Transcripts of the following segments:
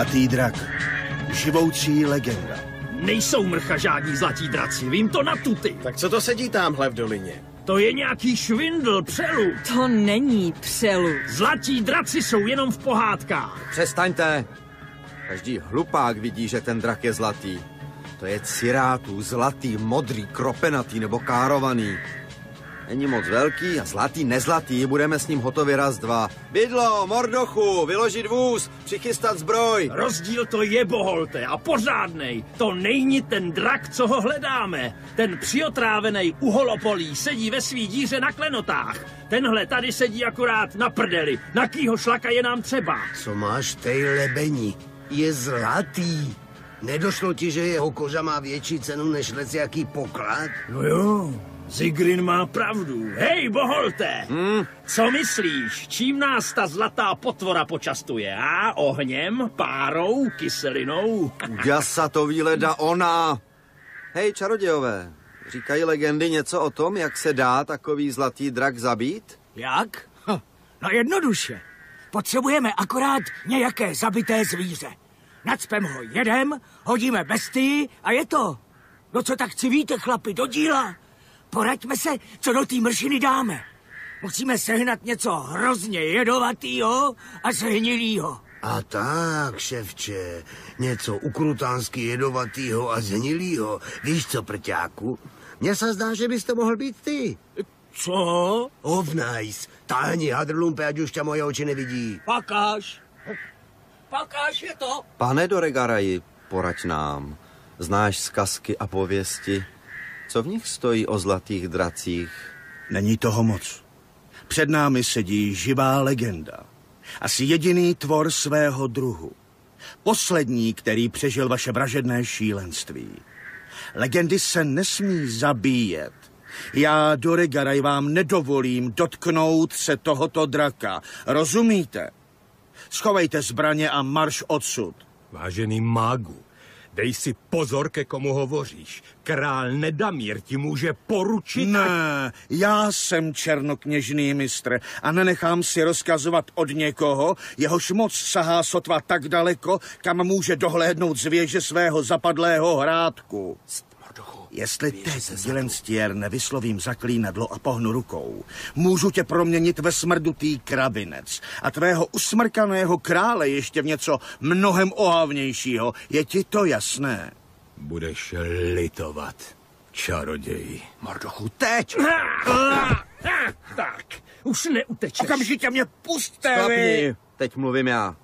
Zlatý drak. Živoucí legenda. Nejsou mrcha žádní zlatí draci, vím to na tuty. Tak co to sedí tamhle v dolině? To je nějaký švindl, přelud. To není přelud. Zlatí draci jsou jenom v pohádkách. Přestaňte. Každý hlupák vidí, že ten drak je zlatý. To je cirátů, zlatý, modrý, kropenatý nebo károvaný. Není moc velký a zlatý, nezlatý, budeme s ním hotovi raz, dva. Bydlo, mordochu, vyložit vůz, přichystat zbroj. Rozdíl to je, boholte, a pořádnej. To není ten drak, co ho hledáme. Ten přiotrávený uholopolí sedí ve svý díře na klenotách. Tenhle tady sedí akorát na prdeli. Na kýho šlaka je nám třeba. Co máš tej lebení? Je zlatý. Nedošlo ti, že jeho koža má větší cenu než lec jaký poklad? No jo, Zigrin má pravdu. Hej, boholte! Hmm? Co myslíš, čím nás ta zlatá potvora počastuje, a? Ohněm, párou, kyselinou? Jasa to výleda ona. Hej, čarodějové, říkají legendy něco o tom, jak se dá takový zlatý drak zabít? Jak? Hm, no jednoduše. Potřebujeme akorát nějaké zabité zvíře. Nacpem ho jedem, hodíme bestii a je to. No co tak civíte, chlapi, do díla? Poraďme se, co do té mršiny dáme. Musíme sehnat něco hrozně jedovatýho a zhnilýho. A tak, ševče, něco ukrutánsky jedovatýho a zhnilýho. Víš co, prťáku? Mně se zdá, že bys to mohl být ty. Co? Ovnajs, táhni hadrlumpe, ať už tě moje oči nevidí. Pakáš. Pakáš je to. Pane Doregaraji, poraď nám. Znáš zkazky a pověsti? Co v nich stojí o zlatých dracích? Není toho moc. Před námi sedí živá legenda. Asi jediný tvor svého druhu. Poslední, který přežil vaše vražedné šílenství. Legendy se nesmí zabíjet. Já, Doregaraj, vám nedovolím dotknout se tohoto draka. Rozumíte? Schovejte zbraně a marš odsud. Vážený mágu, Dej si pozor, ke komu hovoříš. Král Nedamír ti může poručit... Ne, já jsem černokněžný mistr a nenechám si rozkazovat od někoho, jehož moc sahá sotva tak daleko, kam může dohlédnout z věže svého zapadlého hrádku. Jestli teď, Dilenstier, nevyslovím zaklínadlo a pohnu rukou, můžu tě proměnit ve smrdutý krabinec a tvého usmrkaného krále ještě v něco mnohem ohavnějšího. Je ti to jasné? Budeš litovat, čaroději. Mordochu, teď! tak, už neutečeš. Okamžitě mě pustte, teď mluvím já.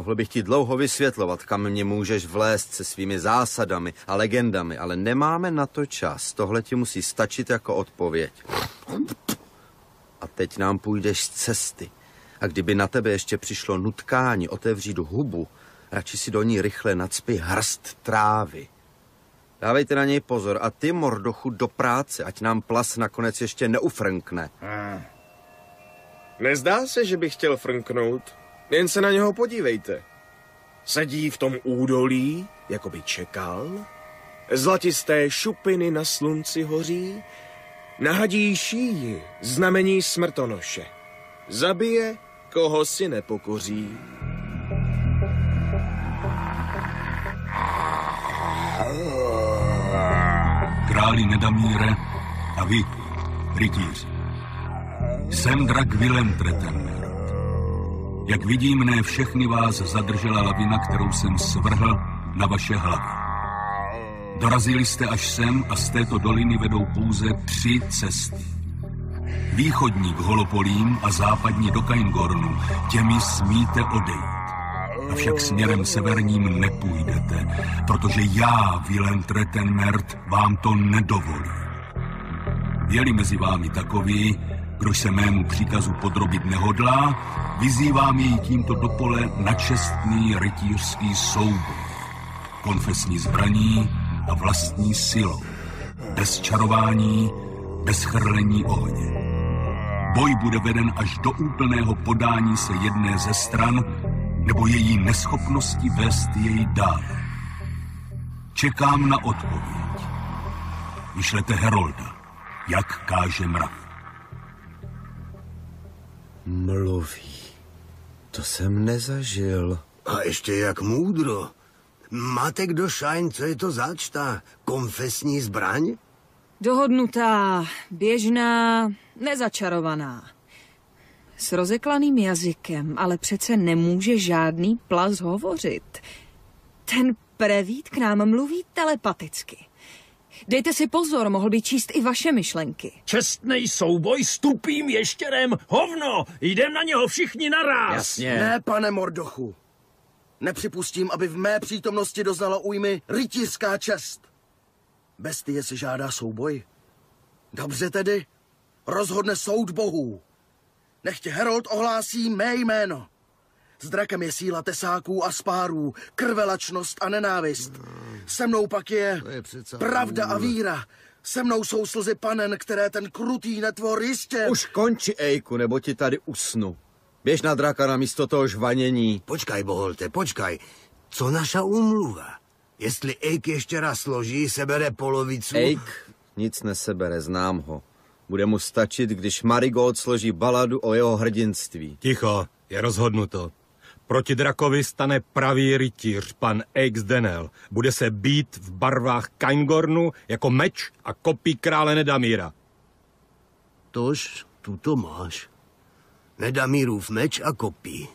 Mohl bych ti dlouho vysvětlovat, kam mě můžeš vlézt se svými zásadami a legendami, ale nemáme na to čas. Tohle ti musí stačit jako odpověď. A teď nám půjdeš z cesty. A kdyby na tebe ještě přišlo nutkání otevřít hubu, radši si do ní rychle nacpi hrst trávy. Dávejte na něj pozor a ty, mordochu, do práce, ať nám plas nakonec ještě neufrnkne. Hmm. Nezdá se, že bych chtěl frnknout? Jen se na něho podívejte. Sedí v tom údolí, jako by čekal. Zlatisté šupiny na slunci hoří. Nahadí šíji, znamení smrtonoše. Zabije, koho si nepokoří. Králi Nedamíre a vy, rytíři. Jsem drak Willem Tretenmer. Jak vidím, ne všechny vás zadržela lavina, kterou jsem svrhl na vaše hlavy. Dorazili jste až sem a z této doliny vedou pouze tři cesty. Východní k Holopolím a západní do Kaingornu. Těmi smíte odejít. Avšak směrem severním nepůjdete, protože já, Willem Tretenmert, vám to nedovolím. Je-li mezi vámi takový, kdož se mému příkazu podrobit nehodlá, vyzývám jej tímto do pole na čestný rytířský souboj. Konfesní zbraní a vlastní silou. Bez čarování, bez chrlení ohně. Boj bude veden až do úplného podání se jedné ze stran nebo její neschopnosti vést jej dál. Čekám na odpověď. Vyšlete Herolda, jak káže mrav. Mluví. To jsem nezažil. A ještě jak můdro. Máte kdo šajn, co je to začta? Konfesní zbraň? Dohodnutá, běžná, nezačarovaná. S rozeklaným jazykem, ale přece nemůže žádný plas hovořit. Ten prevít k nám mluví telepaticky. Dejte si pozor, mohl by číst i vaše myšlenky. Čestný souboj s tupým ještěrem. Hovno, jdem na něho všichni naraz. Jasně. Ne, pane Mordochu. Nepřipustím, aby v mé přítomnosti doznala újmy rytířská čest. Bestie si žádá souboj. Dobře tedy, rozhodne soud bohů. Nechtě Herold ohlásí mé jméno. S drakem je síla tesáků a spárů, krvelačnost a nenávist. Se mnou pak je, je přece pravda a víra. Se mnou jsou slzy panen, které ten krutý netvor jistě... Už konči, Ejku, nebo ti tady usnu. Běž na draka na místo toho žvanění. Počkaj, Boholte, počkaj. Co naša úmluva? Jestli Ejk ještě raz složí, sebere polovicu... Ejk nic nesebere, znám ho. Bude mu stačit, když Marigold složí baladu o jeho hrdinství. Ticho, je rozhodnuto. Proti drakovi stane pravý rytíř, pan Eix Denel. Bude se být v barvách Kaingornu jako meč a kopí krále Nedamíra. Tož, tu to máš. Nedamírův meč a kopí.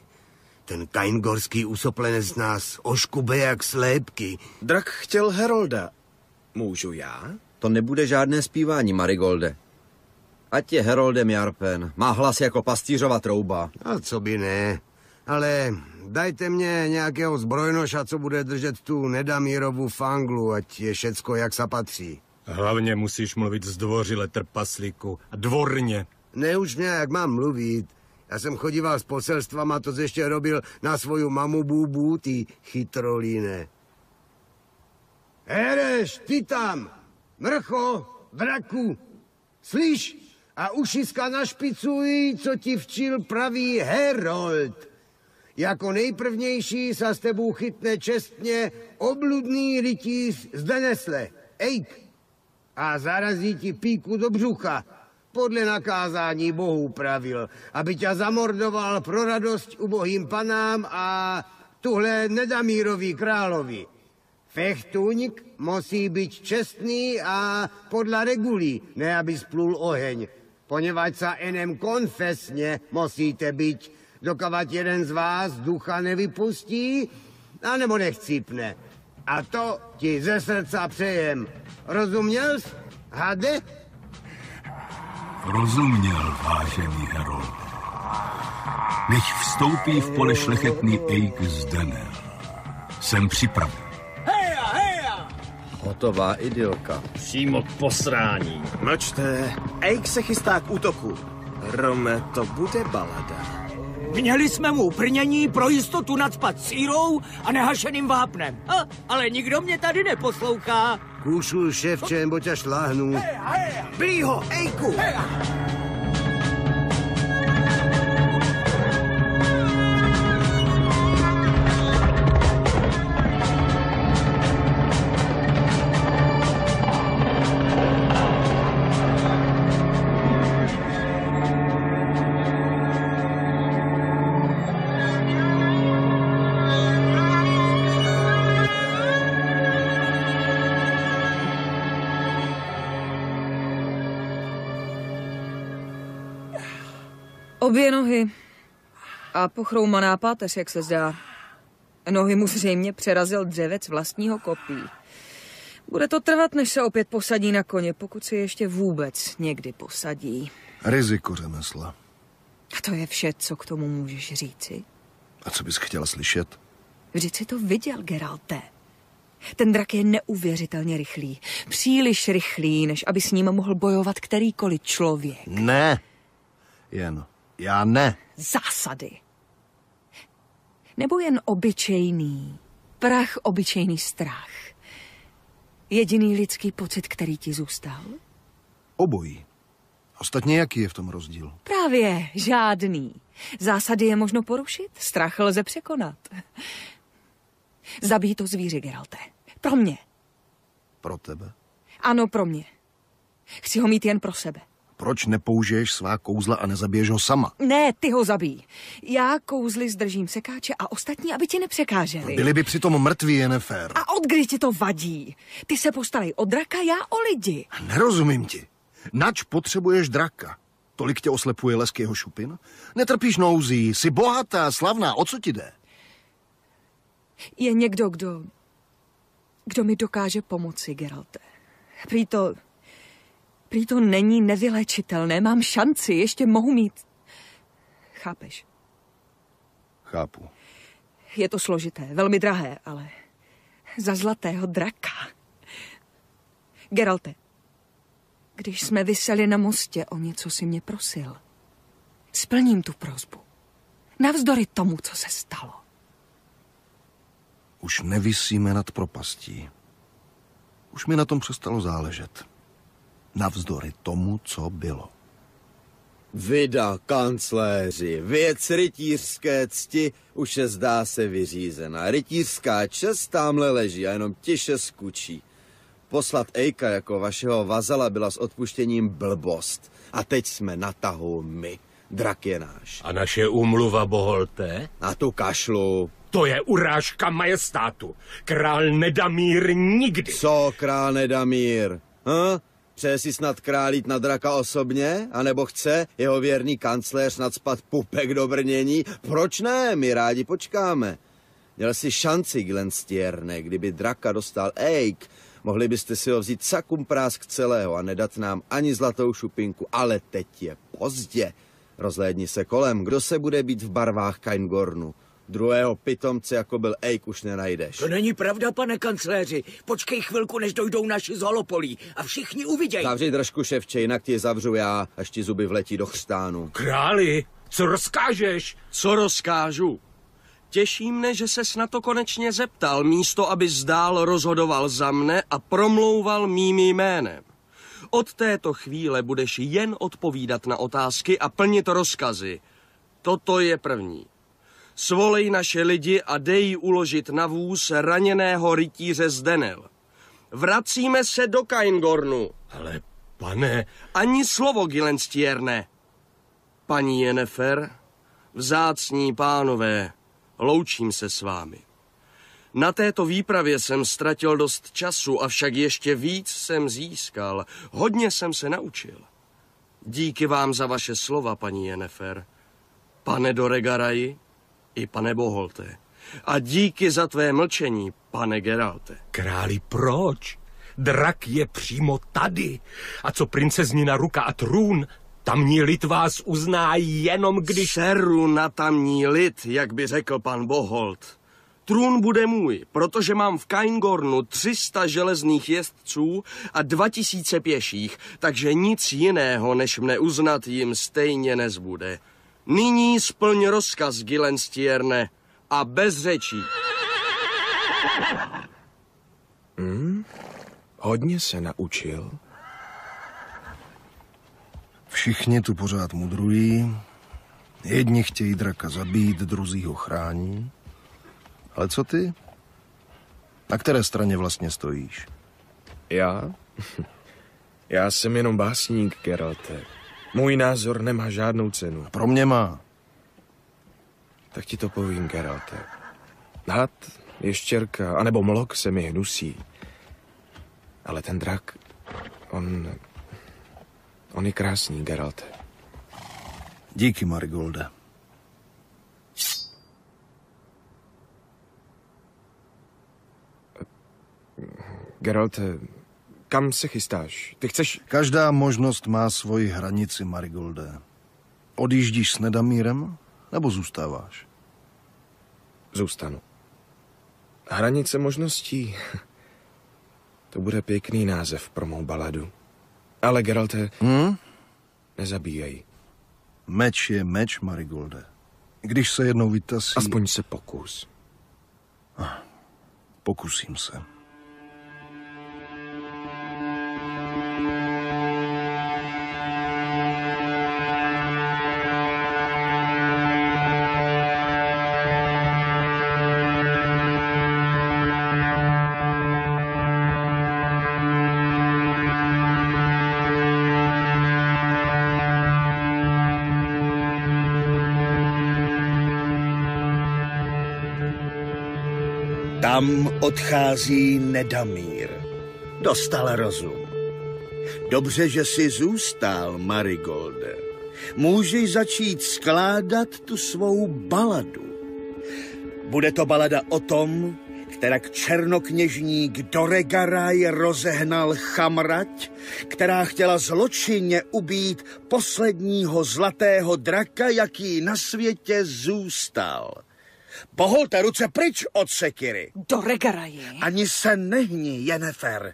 Ten kaingorský usoplenec nás oškube jak slépky. Drak chtěl Herolda. Můžu já? To nebude žádné zpívání, Marigolde. Ať je Heroldem Jarpen. Má hlas jako pastýřova trouba. A co by ne. Ale dajte mě nějakého zbrojnoša, co bude držet tu Nedamírovu fanglu, ať je všecko jak sa patří. Hlavně musíš mluvit zdvořile, trpaslíku. A dvorně. Ne už mě, jak mám mluvit. Já jsem chodíval s poselstvama, to ještě robil na svoju mamu Bůbu, ty chytrolíne. Ereš, ty tam! Mrcho, draku! Slyš? A ušiska našpicuj, co ti včil pravý Herold. Jako nejprvnější sa s tebou chytne čestně obludný rytíř z Denesle, Ejk. A zarazí ti píku do břucha, podle nakázání bohů pravil, aby tě zamordoval pro radost ubohým panám a tuhle Nedamírovi královi. Fechtuňk musí být čestný a podle regulí, ne aby splul oheň, poněvadž sa enem konfesně musíte být, dokavať jeden z vás ducha nevypustí, anebo nechcípne. A to ti ze srdca přejem. Rozuměl jsi? Hade? Rozuměl, vážený Herold. Než vstoupí v pole šlechetný Eik z Denel. Jsem připraven. Heja, heja! Hotová idylka. Přímo k posrání. Mlčte, Eik se chystá k útoku. Rome, to bude balada. Měli jsme mu brnění pro jistotu nadspat sírou a nehašeným vápnem. Ha, ale nikdo mě tady neposlouchá. Kůšlu ševče, nebo tě šláhnu. Blího, Ejku! Obě A pochroumaná páteř, jak se zdá. Nohy mu zřejmě přerazil dřevec vlastního kopí. Bude to trvat, než se opět posadí na koně, pokud se ještě vůbec někdy posadí. Riziko řemesla. A to je vše, co k tomu můžeš říci. A co bys chtěla slyšet? Vždyť si to viděl, Geralte. Ten drak je neuvěřitelně rychlý. Příliš rychlý, než aby s ním mohl bojovat kterýkoliv člověk. Ne. Jen já ne. Zásady. Nebo jen obyčejný, prach obyčejný strach. Jediný lidský pocit, který ti zůstal? Obojí. Ostatně jaký je v tom rozdíl? Právě žádný. Zásady je možno porušit, strach lze překonat. Zabij to zvíře, Geralte. Pro mě. Pro tebe? Ano, pro mě. Chci ho mít jen pro sebe. Proč nepoužiješ svá kouzla a nezabiješ ho sama? Ne, ty ho zabij. Já kouzly zdržím sekáče a ostatní, aby ti nepřekáželi. Byli by přitom mrtví, je nefér. A od kdy ti to vadí? Ty se postarej o draka, já o lidi. Nerozumím ti. Nač potřebuješ draka? Tolik tě oslepuje lesk jeho šupin? Netrpíš nouzí, jsi bohatá, slavná, o co ti jde? Je někdo, kdo... kdo mi dokáže pomoci, Geralte. Prý to... Prý to není nevylečitelné, mám šanci, ještě mohu mít... Chápeš? Chápu. Je to složité, velmi drahé, ale za zlatého draka. Geralte, když jsme vyseli na mostě, o něco si mě prosil. Splním tu prozbu. Navzdory tomu, co se stalo. Už nevisíme nad propastí. Už mi na tom přestalo záležet. Navzdory tomu, co bylo. Vida, kancléři, věc rytířské cti už je zdá se vyřízena. Rytířská čest tamhle leží a jenom tiše skučí. Poslat Ejka jako vašeho vazala byla s odpuštěním blbost. A teď jsme na tahu my. Drak je náš. A naše úmluva, Boholte? Na tu kašlu. To je urážka majestátu. Král Nedamír nikdy. Co král Nedamír? Hm? Přeje si snad králít na draka osobně? A nebo chce jeho věrný kancléř nadspat pupek do brnění? Proč ne? My rádi počkáme. Měl si šanci, Glenn Stierne, kdyby draka dostal Eik, Mohli byste si ho vzít sakum prásk celého a nedat nám ani zlatou šupinku, ale teď je pozdě. Rozhlédni se kolem, kdo se bude být v barvách Kaingornu. Druhého pitomce, jako byl Eik, už nenajdeš. To není pravda, pane kancléři. Počkej chvilku, než dojdou naši z holopolí a všichni uvidějí. Zavři držku, ševče, jinak ti zavřu já, až ti zuby vletí do chřtánu. Králi, co rozkážeš? Co rozkážu? Těší mne, že ses na to konečně zeptal, místo aby zdál rozhodoval za mne a promlouval mým jménem. Od této chvíle budeš jen odpovídat na otázky a plnit rozkazy. Toto je první. Svolej naše lidi a dej uložit na vůz raněného rytíře z Denel. Vracíme se do Kaingornu. Ale pane... Ani slovo, Gilenstierne. Paní Jenefer, vzácní pánové, loučím se s vámi. Na této výpravě jsem ztratil dost času, avšak ještě víc jsem získal. Hodně jsem se naučil. Díky vám za vaše slova, paní Jenefer, pane Doregaraji i pane Boholte. A díky za tvé mlčení, pane Geralte. Králi, proč? Drak je přímo tady. A co princeznina ruka a trůn, Tamní lid vás uzná jenom když... Seru na tamní lid, jak by řekl pan Boholt. Trůn bude můj, protože mám v Kaingornu 300 železných jezdců a 2000 pěších, takže nic jiného, než mne uznat jim stejně nezbude. Nyní splň rozkaz, Gilenstierne, a bez řečí. Hmm? Hodně se naučil. Všichni tu pořád mudrují. Jedni chtějí draka zabít, druzí ho chrání. Ale co ty? Na které straně vlastně stojíš? Já? Já jsem jenom básník, Geralte. Můj názor nemá žádnou cenu. Pro mě má. Tak ti to povím, Geralte. Had, ještěrka, anebo mlok se mi hnusí. Ale ten drak, on On je krásný, Geralt. Díky, Marigolde. Geralt, kam se chystáš? Ty chceš... Každá možnost má svoji hranici, Marigolde. Odjíždíš s Nedamírem, nebo zůstáváš? Zůstanu. Hranice možností. To bude pěkný název pro mou baladu. Ale Geralte, hmm? nezabíjej. Meč je meč, Marigolde. Když se jednou vytasí... Aspoň se pokus. Pokusím se. Tam odchází Nedamír. Dostal rozum. Dobře, že jsi zůstal, Marigolde. Můžeš začít skládat tu svou baladu. Bude to balada o tom, kterak černokněžník Doregaraj rozehnal chamrať, která chtěla zločinně ubít posledního zlatého draka, jaký na světě zůstal. Poholte ruce pryč od sekiry. Doregaraji. Ani se nehni, Jenefer.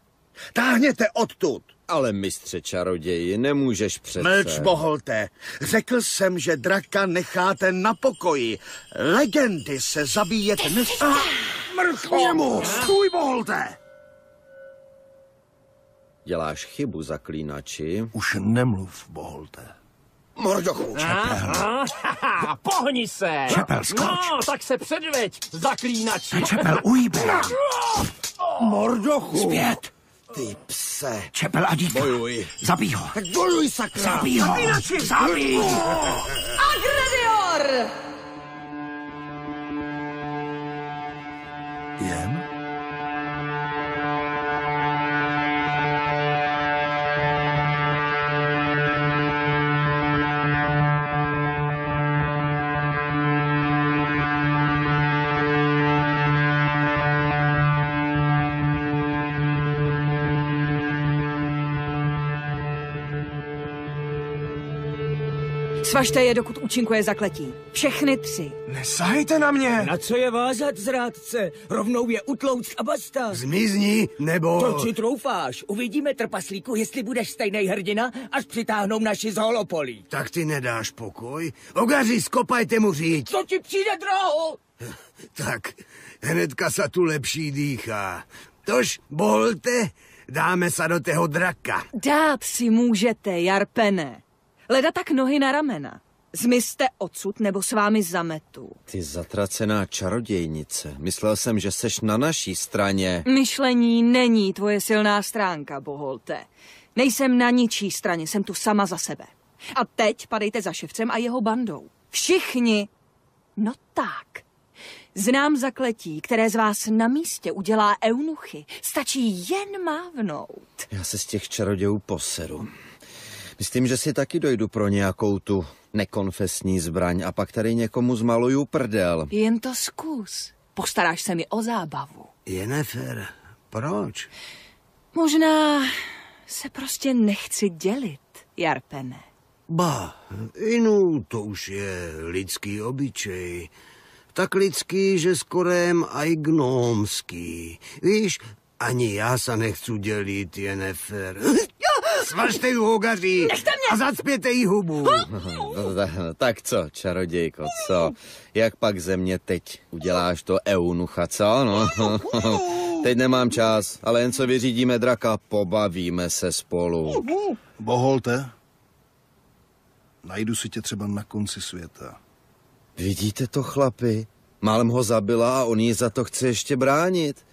Táhněte odtud. Ale mistře čaroději, nemůžeš přece... Mlč, boholte. Řekl jsem, že draka necháte na pokoji. Legendy se zabíjet nes... Mrch němu! Stůj, boholte! Děláš chybu, zaklínači. Už nemluv, boholte. Mordochu! Aha, haha, pohni se! Čepel, skoč. No, tak se předveď, zaklínači! Čepel, ujbe! Mordochu! Zpět! Ty pse. Čepel a dítě. Bojuj. Zabij ho. Tak bojuj, sakra. Zabij ho. Zabij! Agredior! Svažte je, dokud účinkuje zakletí. Všechny tři. Nesahejte na mě! Na co je vázat, zrádce? Rovnou je utlouct a basta. Zmizni, nebo... To si troufáš. Uvidíme, trpaslíku, jestli budeš stejný hrdina, až přitáhnou naši z holopolí. Tak ty nedáš pokoj? Ogaři, skopajte mu říct. Co ti přijde draho? Tak, hnedka sa tu lepší dýchá. Tož, bolte, dáme sa do tého draka. Dát si můžete, Jarpene. Leda tak nohy na ramena. Zmizte odsud, nebo s vámi zametu. Ty zatracená čarodějnice. Myslel jsem, že seš na naší straně. Myšlení není tvoje silná stránka, Boholte. Nejsem na ničí straně, jsem tu sama za sebe. A teď padejte za ševcem a jeho bandou. Všichni. No tak. Znám zakletí, které z vás na místě udělá eunuchy. Stačí jen mávnout. Já se z těch čarodějů poseru. Myslím, že si taky dojdu pro nějakou tu nekonfesní zbraň a pak tady někomu zmaluju prdel. Jen to zkus. Postaráš se mi o zábavu. Jenefer, proč? Možná se prostě nechci dělit, Jarpene. Ba, inu, to už je lidský obyčej. Tak lidský, že skorém aj gnómský. Víš, ani já se nechci dělit, Jenefer. Svažte ju hogaří a zacpěte jí hubu. tak co, čarodějko, co? Jak pak ze mě teď uděláš to eunucha, co? No, teď nemám čas, ale jen co vyřídíme draka, pobavíme se spolu. Boholte, najdu si tě třeba na konci světa. Vidíte to, chlapi? Málem ho zabila a on jí za to chce ještě bránit.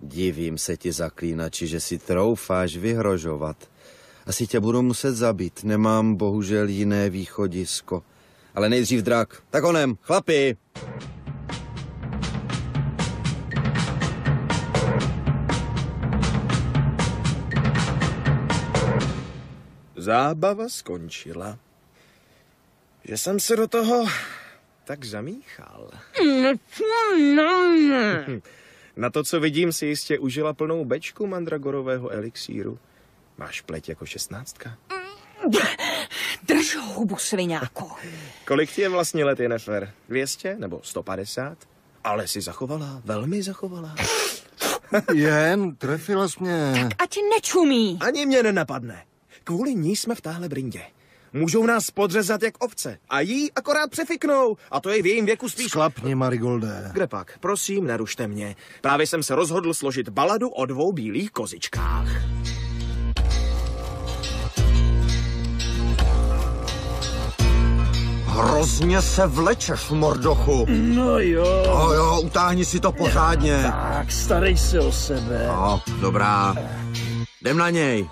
Divím se ti, zaklínači, že si troufáš vyhrožovat. Asi tě budu muset zabít, nemám bohužel jiné východisko. Ale nejdřív drak. Tak onem, chlapi! Zábava skončila. Že jsem se do toho tak zamíchal. Na to, co vidím, si jistě užila plnou bečku mandragorového elixíru. Máš pleť jako šestnáctka? Drž hubu, sviňáku. Kolik ti je vlastně let, Jennifer? 200 nebo 150? Ale si zachovala, velmi zachovala. Jen, trefila jsi mě. Ať nečumí. Ani mě nenapadne. Kvůli ní jsme v táhle brindě. Můžou nás podřezat jak ovce. A jí akorát přefiknou. A to je v jejím věku spíš... Sklapni, Marigolde. Kde pak? Prosím, nerušte mě. Právě jsem se rozhodl složit baladu o dvou bílých kozičkách. Hrozně se vlečeš, mordochu. No jo. No jo, utáhni si to pořádně. Ja, tak, starej se o sebe. No, dobrá. Jdem na něj.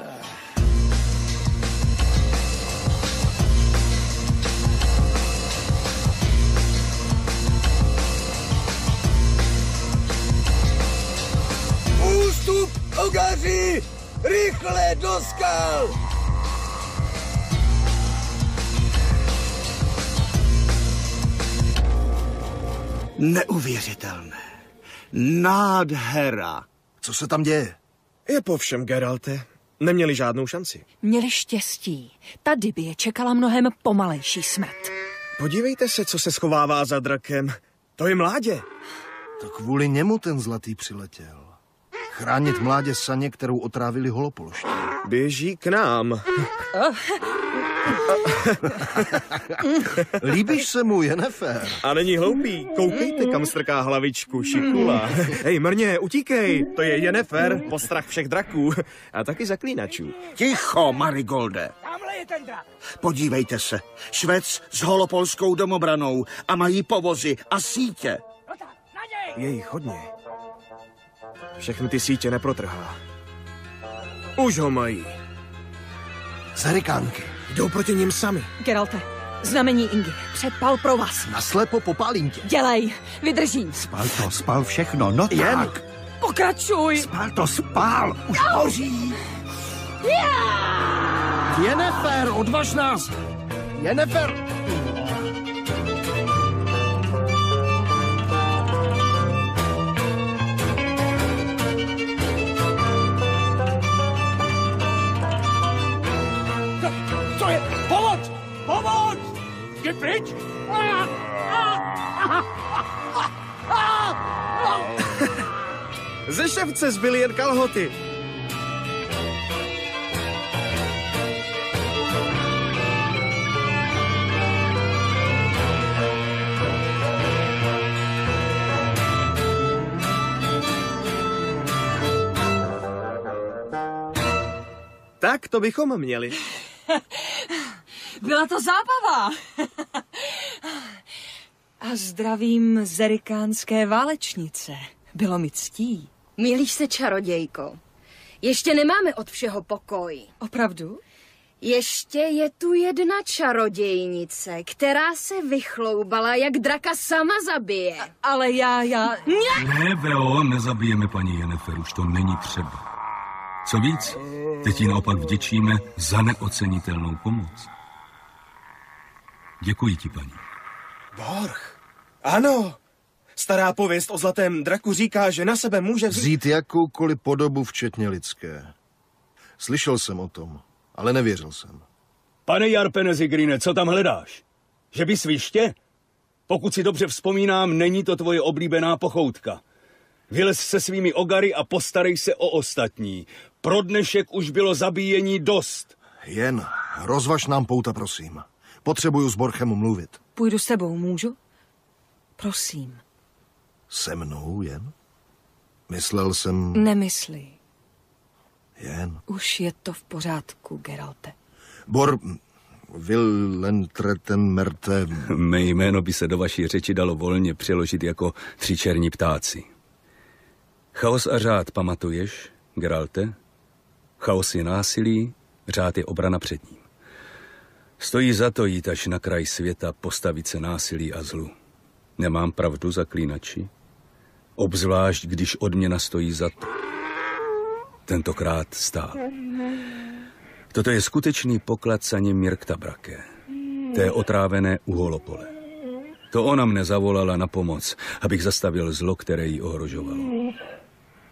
Ústup, ogaři! Rychle do skal! Neuvěřitelné. Nádhera. Co se tam děje? Je po všem, Geralte. Neměli žádnou šanci. Měli štěstí. Tady by je čekala mnohem pomalejší smrt. Podívejte se, co se schovává za drakem. To je mládě. To kvůli němu ten zlatý přiletěl. Chránit mládě saně, kterou otrávili holopoloští. Běží k nám. Líbíš se mu, Jennefer? A není hloupý. Koukejte, kam strká hlavičku, šikula. Hej, mrně, utíkej. To je Jennefer, postrach všech draků. A taky zaklínačů. Ticho, Marigolde. Tamhle je ten drak. Podívejte se. Švec s holopolskou domobranou a mají povozy a sítě. No tak, na něj! Je jich hodně. Všechny ty sítě neprotrhá. Už ho mají. Zarikánky. Jdou proti ním sami. Geralte, znamení Ingy. Předpal pro vás. Naslepo popálím tě. Dělej, vydržím. Spal to, spal všechno, no Jen. tak. Pokračuj. Spal to, spal, už hoří. Jennefer, odvaž nás! Jennefer! Jdi pryč! Ze ševce zbyly jen kalhoty. Tak to bychom měli. Byla to zábava. A zdravím zerikánské válečnice. Bylo mi ctí. Milíš se, čarodějko. Ještě nemáme od všeho pokoj. Opravdu? Ještě je tu jedna čarodějnice, která se vychloubala, jak draka sama zabije. Ale já, já... Ne, Veo, nezabijeme paní Jennifer, už to není třeba. Co víc, teď jí naopak vděčíme za neocenitelnou pomoc. Děkuji ti, paní. Borch. Ano. Stará pověst o zlatém draku říká, že na sebe může vzít... Vzít jakoukoliv podobu, včetně lidské. Slyšel jsem o tom, ale nevěřil jsem. Pane Jarpene Zigrine, co tam hledáš? Že by sviště? Pokud si dobře vzpomínám, není to tvoje oblíbená pochoutka. Vylez se svými ogary a postarej se o ostatní. Pro dnešek už bylo zabíjení dost. Jen, rozvaž nám pouta, prosím. Potřebuju s Borchem mluvit. Půjdu s tebou, můžu? Prosím, Se mnou jen? Myslel jsem... nemysli. Jen. Už je to v pořádku, Geralte. Bor... Villentreten merte... Mé jméno by se do vaší řeči dalo volně přeložit jako tři černí ptáci. Chaos a řád pamatuješ, Geralte? Chaos je násilí, řád je obrana před ním. Stojí za to jít až na kraj světa, postavit se násilí a zlu. Nemám pravdu, zaklínači? Obzvlášť, když odměna stojí za to. Tentokrát stál. Toto je skutečný poklad saně Mirkta Brake. Té otrávené uholopole. To ona mne zavolala na pomoc, abych zastavil zlo, které jí ohrožovalo.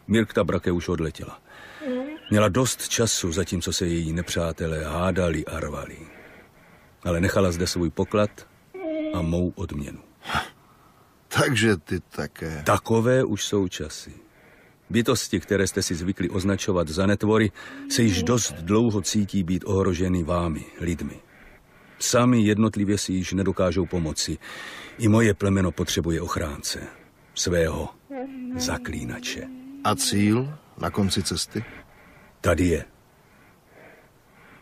Mirkta Brake už odletěla. Měla dost času, zatímco se její nepřátelé hádali a rvali. Ale nechala zde svůj poklad a mou odměnu. Takže ty také. Takové už jsou časy. Bytosti, které jste si zvykli označovat za netvory, se již dost dlouho cítí být ohroženy vámi, lidmi. Sami jednotlivě si již nedokážou pomoci. I moje plemeno potřebuje ochránce. Svého zaklínače. A cíl na konci cesty? Tady je.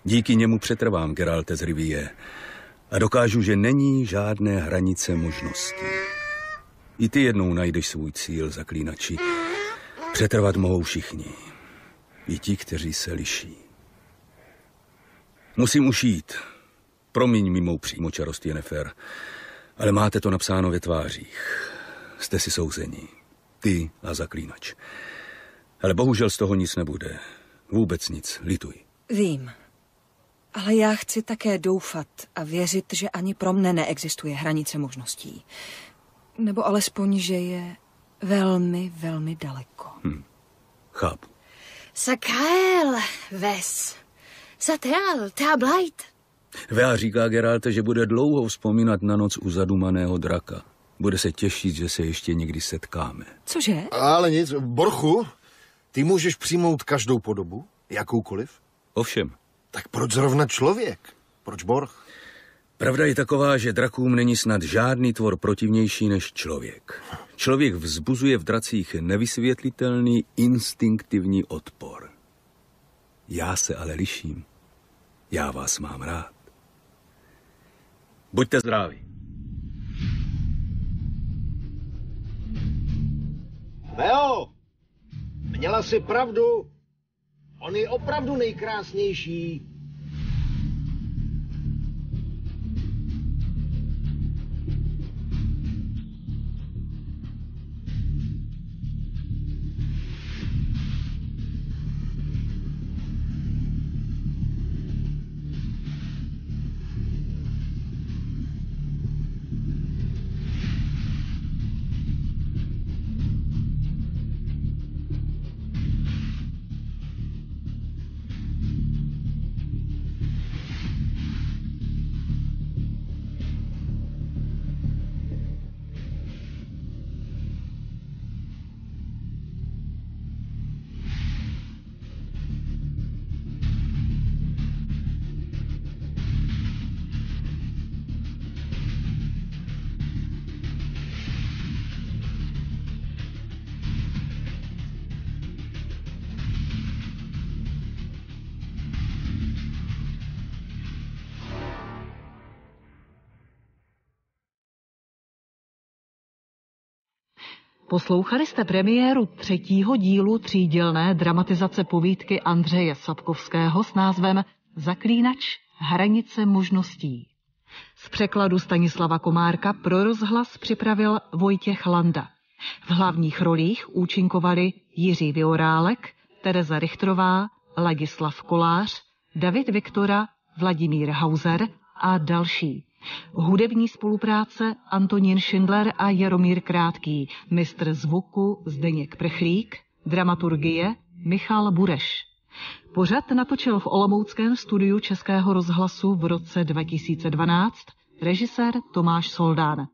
Díky němu přetrvám Geralte z Rivie a dokážu, že není žádné hranice možností. I ty jednou najdeš svůj cíl, zaklínači. Přetrvat mohou všichni. I ti, kteří se liší. Musím už jít. Promiň mi mou přímočarost, Jennifer. Ale máte to napsáno ve tvářích. Jste si souzení. Ty a zaklínač. Ale bohužel z toho nic nebude. Vůbec nic, lituj. Vím. Ale já chci také doufat a věřit, že ani pro mne neexistuje hranice možností. Nebo alespoň, že je velmi, velmi daleko. Hm. Chápu. Sakael, ves. Sateal, ta blajt. Vea říká Geralte, že bude dlouho vzpomínat na noc u zadumaného draka. Bude se těšit, že se ještě někdy setkáme. Cože? Ale nic, Borchu, ty můžeš přijmout každou podobu, jakoukoliv. Ovšem. Tak proč zrovna člověk? Proč Borch? Pravda je taková, že drakům není snad žádný tvor protivnější než člověk. Člověk vzbuzuje v dracích nevysvětlitelný instinktivní odpor. Já se ale liším. Já vás mám rád. Buďte zdraví. Veo, měla si pravdu. On je opravdu nejkrásnější. Poslouchali jste premiéru třetího dílu třídělné dramatizace povídky Andřeje Sapkovského s názvem Zaklínač hranice možností. Z překladu Stanislava Komárka pro rozhlas připravil Vojtěch Landa. V hlavních rolích účinkovali Jiří Viorálek, Tereza Richtrová, Ladislav Kolář, David Viktora, Vladimír Hauser a další. Hudební spolupráce Antonín Schindler a Jaromír Krátký, mistr zvuku Zdeněk Prechlík, dramaturgie Michal Bureš. Pořad natočil v Olomouckém studiu Českého rozhlasu v roce 2012 režisér Tomáš Soldán.